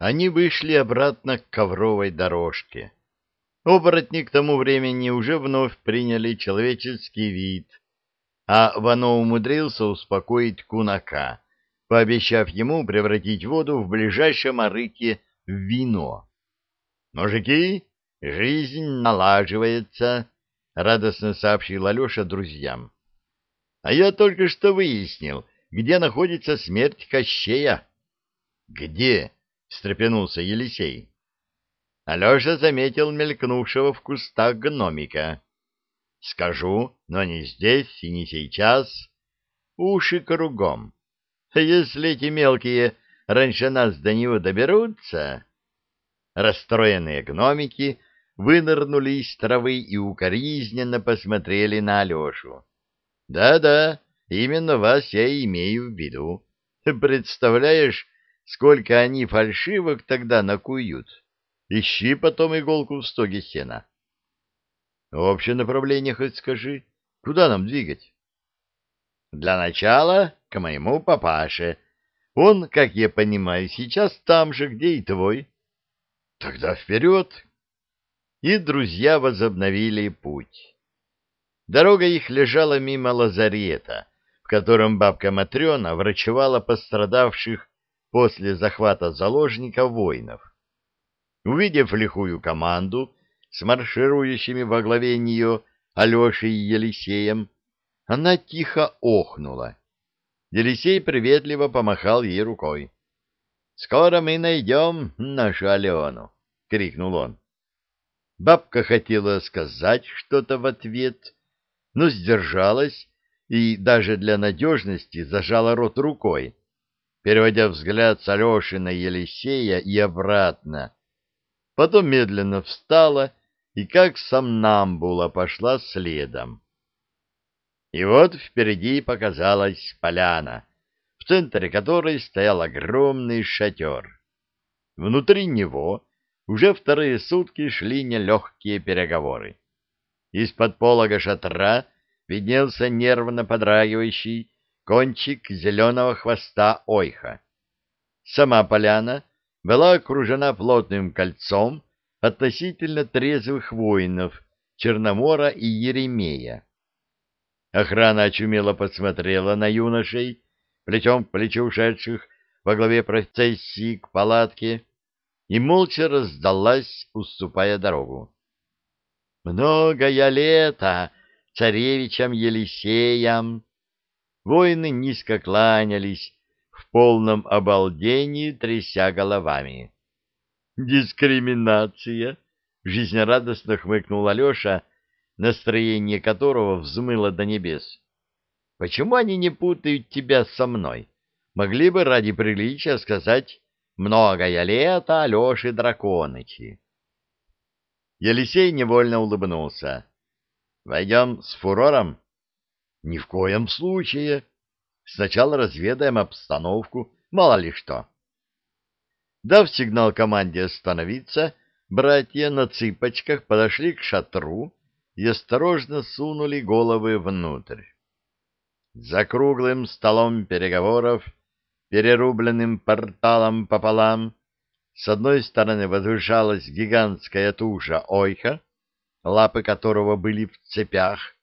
Они вышли обратно к ковровой дорожке. Оборотни к тому времени уже вновь приняли человеческий вид, а Вано умудрился успокоить кунака, пообещав ему превратить воду в ближайшем арыке в вино. «Мужики, жизнь налаживается», — радостно сообщил Алеша друзьям. «А я только что выяснил, где находится смерть Кощея». «Где?» — встрепенулся Елисей. Алеша заметил мелькнувшего в кустах гномика. «Скажу, но не здесь и не сейчас. Уши кругом. Если эти мелкие раньше нас до него доберутся...» Расстроенные гномики вынырнули из травы и укоризненно посмотрели на Алешу. «Да-да, именно вас я и имею в виду. Представляешь, сколько они фальшивок тогда накуют? Ищи потом иголку в стоге сена». «Общее направление хоть скажи. Куда нам двигать?» «Для начала к моему папаше. Он, как я понимаю, сейчас там же, где и твой». Тогда вперед! И друзья возобновили путь. Дорога их лежала мимо лазарета, в котором бабка Матрена врачевала пострадавших после захвата заложников воинов. Увидев лихую команду с марширующими во главе нее Алешей и Елисеем, она тихо охнула. Елисей приветливо помахал ей рукой. Скоро мы найдем нашу Алену, — крикнул он. Бабка хотела сказать что-то в ответ, но сдержалась и даже для надежности зажала рот рукой, переводя взгляд с Алеши на Елисея и обратно. Потом медленно встала и, как сомнамбула, пошла следом. И вот впереди показалась поляна — в центре которой стоял огромный шатер. Внутри него уже вторые сутки шли нелегкие переговоры. Из-под полога шатра виднелся нервно подрагивающий кончик зеленого хвоста ойха. Сама поляна была окружена плотным кольцом относительно трезвых воинов Черномора и Еремея. Охрана очумело подсмотрела на юношей, плечом к плечу ушедших во главе процессии к палатке, и молча раздалась, уступая дорогу. «Многое лето царевичам Елисеям!» Воины низко кланялись, в полном обалдении тряся головами. «Дискриминация!» — жизнерадостно хмыкнул Алеша, настроение которого взмыло до небес. Почему они не путают тебя со мной? Могли бы ради приличия сказать «многое лето Алеши Драконычи». Елисей невольно улыбнулся. «Войдем с фурором?» «Ни в коем случае. Сначала разведаем обстановку, мало ли что». Дав сигнал команде остановиться, братья на цыпочках подошли к шатру и осторожно сунули головы внутрь. За круглым столом переговоров, перерубленным порталом пополам, с одной стороны возвышалась гигантская туша ойха, лапы которого были в цепях.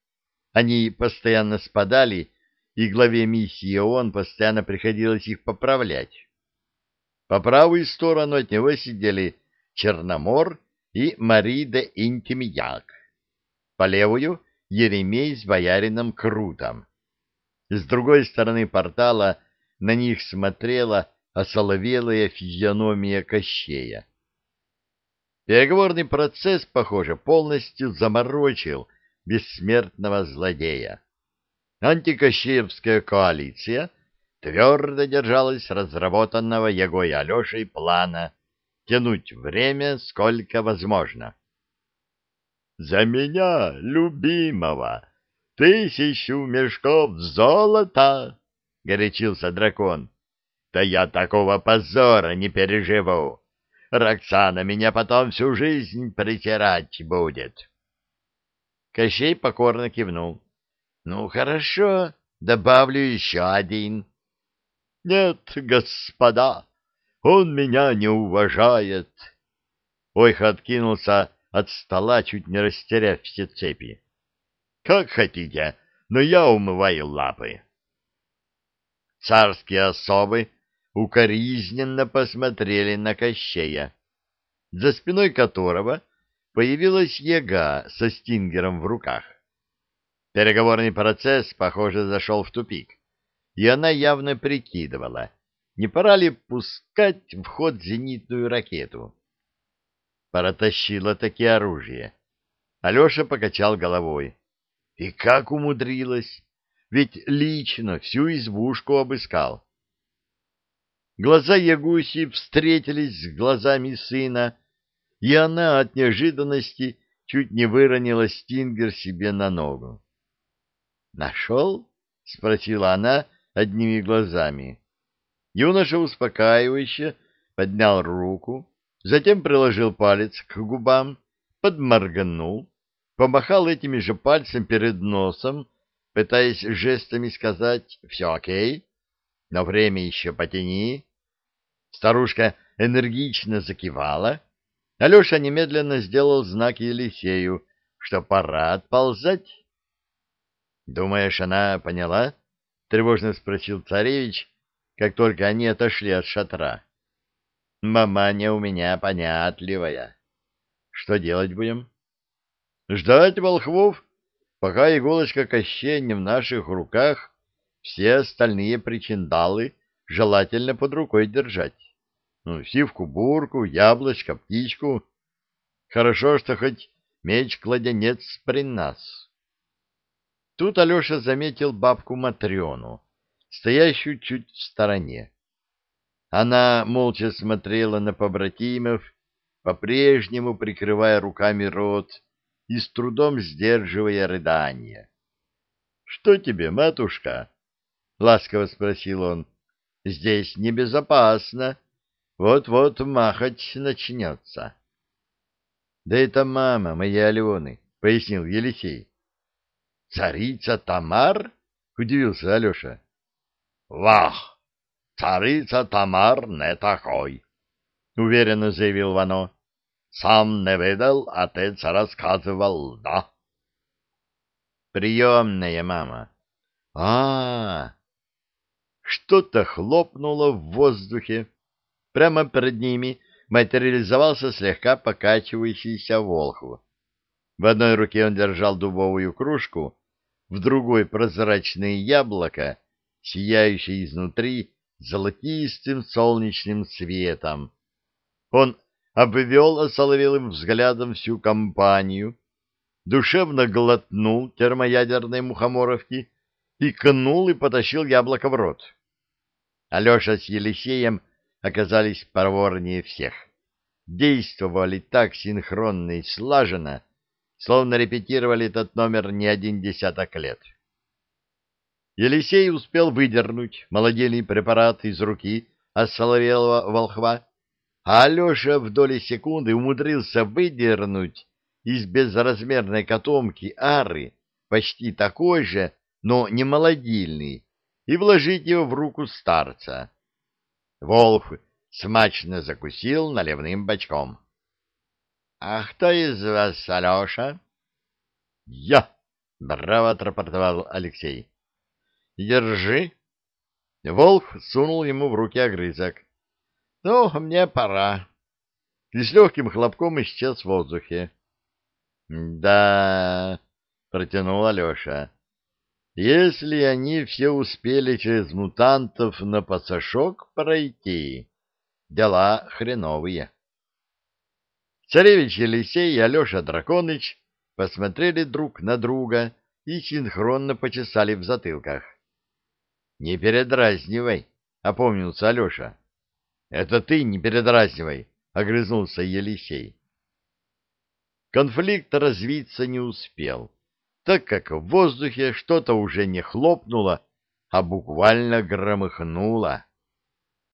Они постоянно спадали, и главе миссии ООН постоянно приходилось их поправлять. По правую сторону от него сидели Черномор и Мари де Интимияк. По левую — Еремей с боярином Крутом. С другой стороны портала на них смотрела осоловелая физиономия Кощея. Переговорный процесс, похоже, полностью заморочил бессмертного злодея. Антикощеевская коалиция твердо держалась разработанного Егой Алешей плана тянуть время сколько возможно. «За меня, любимого!» тысячу мешков золота, — горячился дракон. — Да я такого позора не переживу. Роксана меня потом всю жизнь притирать будет. Кощей покорно кивнул. — Ну, хорошо, добавлю еще один. — Нет, господа, Он меня не уважает. Ойха откинулся от стола, чуть не растеряв все цепи. Как хотите, но я умываю лапы. Царские особы укоризненно посмотрели на Кощея, за спиной которого появилась яга со стингером в руках. Переговорный процесс, похоже, зашел в тупик, и она явно прикидывала, не пора ли пускать в ход зенитную ракету. Протащила таки оружие. Алеша покачал головой. И как умудрилась? Ведь лично всю избушку обыскал. Глаза Ягуси встретились с глазами сына, и она от неожиданности чуть не выронила стингер себе на ногу. «Нашел?» — спросила она одними глазами. Юноша успокаивающе поднял руку, затем приложил палец к губам, подморгнул, помахал этими же пальцем перед носом, пытаясь жестами сказать «все окей», но время еще потяни. Старушка энергично закивала. Алеша немедленно сделал знак Елисею, что пора отползать. «Думаешь, она поняла?» — тревожно спросил царевич, как только они отошли от шатра. «Маманя у меня понятливая. Что делать будем?» Ждать волхвов, пока иголочка Кощея не в наших руках, все остальные причиндалы желательно под рукой держать. Ну, сивку-бурку, яблочко, птичку. Хорошо, что хоть меч-кладенец при нас. Тут Алеша заметил бабку Матрёну, стоящую чуть в стороне. Она молча смотрела на побратимов, по-прежнему прикрывая руками рот, и с трудом сдерживая рыдание. — Что тебе, матушка? — ласково спросил он. — Здесь небезопасно. Вот-вот махать начнется. — Да это мама моей Алены, — пояснил Елисей. — Царица Тамар? — удивился Алеша. — Вах! Царица Тамар не такой, — уверенно заявил Вано. Сам не видел, отец рассказывал, да? Приемная мама. А, -а, -а. Что-то хлопнуло в воздухе. Прямо перед ними материализовался слегка покачивающийся волхв. В одной руке он держал дубовую кружку, в другой прозрачное яблоко, сияющее изнутри золотистым солнечным светом. Он обвел осоловелым взглядом всю компанию, душевно глотнул термоядерной мухоморовки, икнул и потащил яблоко в рот. Алеша с Елисеем оказались проворнее всех. Действовали так синхронно и слаженно, словно репетировали этот номер не один десяток лет. Елисей успел выдернуть молодельный препарат из руки осоловелого волхва, а Алеша в доли секунды умудрился выдернуть из безразмерной котомки ары почти такой же, но не молодильный, и вложить его в руку старца. Волк смачно закусил наливным бочком. — А кто из вас Алеша? — Я! — браво отрапортовал Алексей. — Держи. Волк сунул ему в руки огрызок. Ну, мне пора. И с легким хлопком исчез в воздухе. — Да, — протянул Алеша, — если они все успели через мутантов на пасашок пройти, дела хреновые. Царевич Елисей и Алеша Драконыч посмотрели друг на друга и синхронно почесали в затылках. — Не передразнивай, — опомнился Алеша. — Это ты не передразнивай, — огрызнулся Елисей. Конфликт развиться не успел, так как в воздухе что-то уже не хлопнуло, а буквально громыхнуло.